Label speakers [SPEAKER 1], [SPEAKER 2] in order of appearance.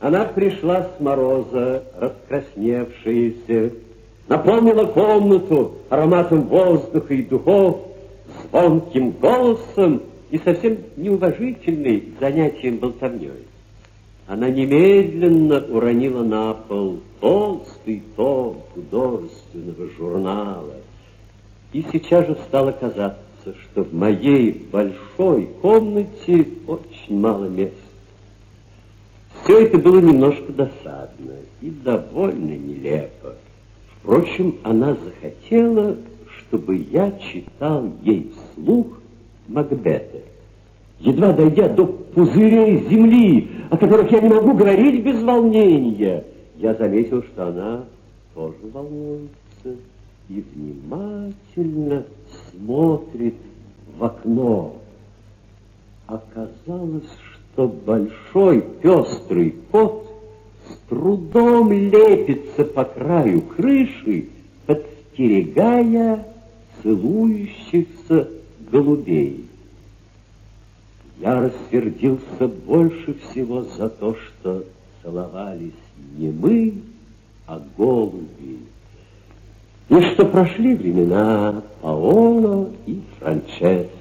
[SPEAKER 1] Она пришла с мороза, раскрасневшаяся, наполнила комнату ароматом воздуха и духов, звонким голосом и совсем неуважительной занятием болтовней. Она немедленно уронила на пол толстый том художественного журнала. И сейчас же стало казаться, что в моей большой комнате очень мало места. Все это было немножко досадно и довольно нелепо. Впрочем, она захотела, чтобы я читал ей вслух Макбета. Едва дойдя до пузырей земли, о которых я не могу говорить без волнения, я заметил, что она тоже волнуется и внимательно смотрит в окно. Оказалось, что большой пестрый кот с трудом лепится по краю крыши, подстерегая целующихся голубей. Я рассердился больше всего за то, что целовались не мы, а голуби. И что прошли времена Паоло и Франческо.